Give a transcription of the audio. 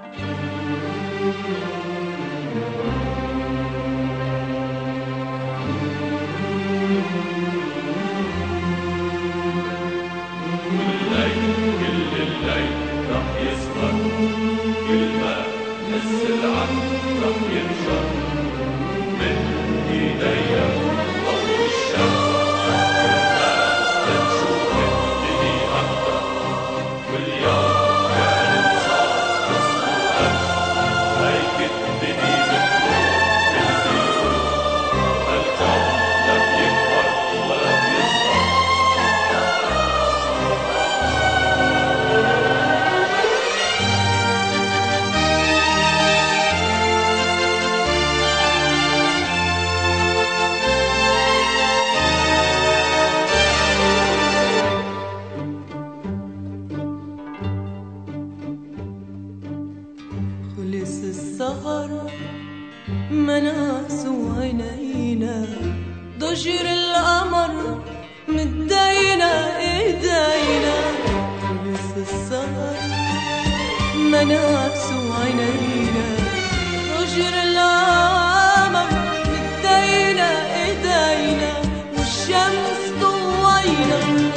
Yeah. صغر مناس وعينينا. ضجر القمر مدينا إيدينا. لبس الصغر مناس وعينينا. ضجر القمر مدينا إيدينا. والشمس ضوينا